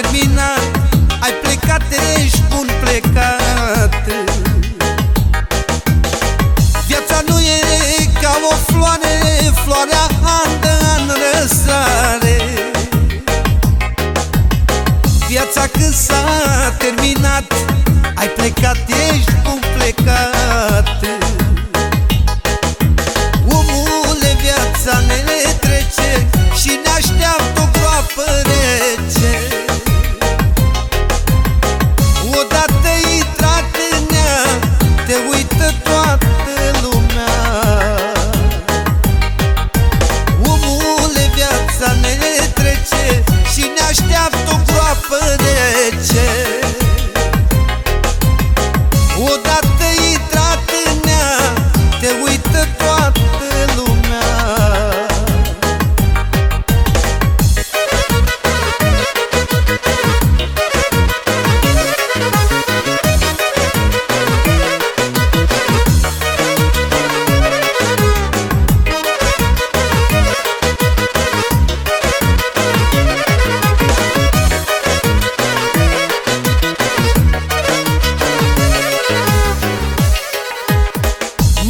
terminat Ai plecat, ești bun plecat. Viața nu e ca o floare Floarea an în răsare. Viața când s-a terminat Ai plecat, ești place Și ne așteaptă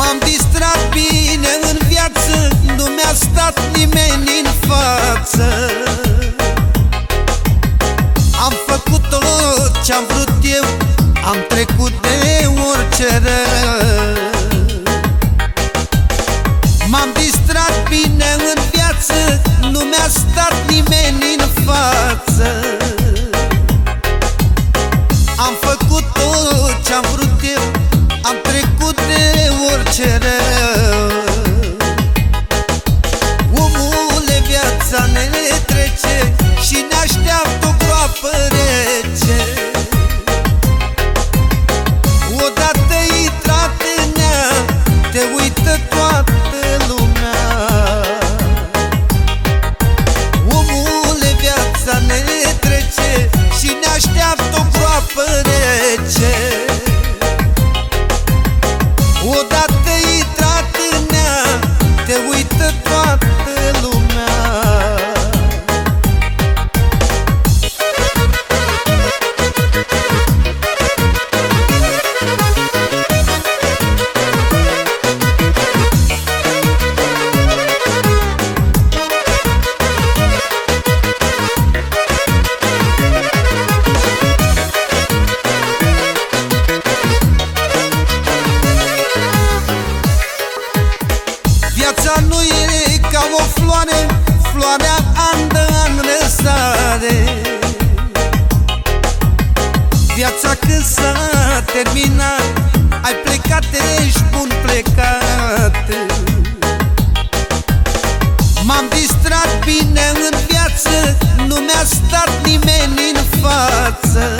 m-am distrat bine în viață Nu mi-a stat nimeni în față. Am făcut tot ce-am vrut eu Am trecut de orice rău. terminat. Ai plecat, ești bun plecat. M-am distrat bine în viață Nu mi-a stat nimeni în față.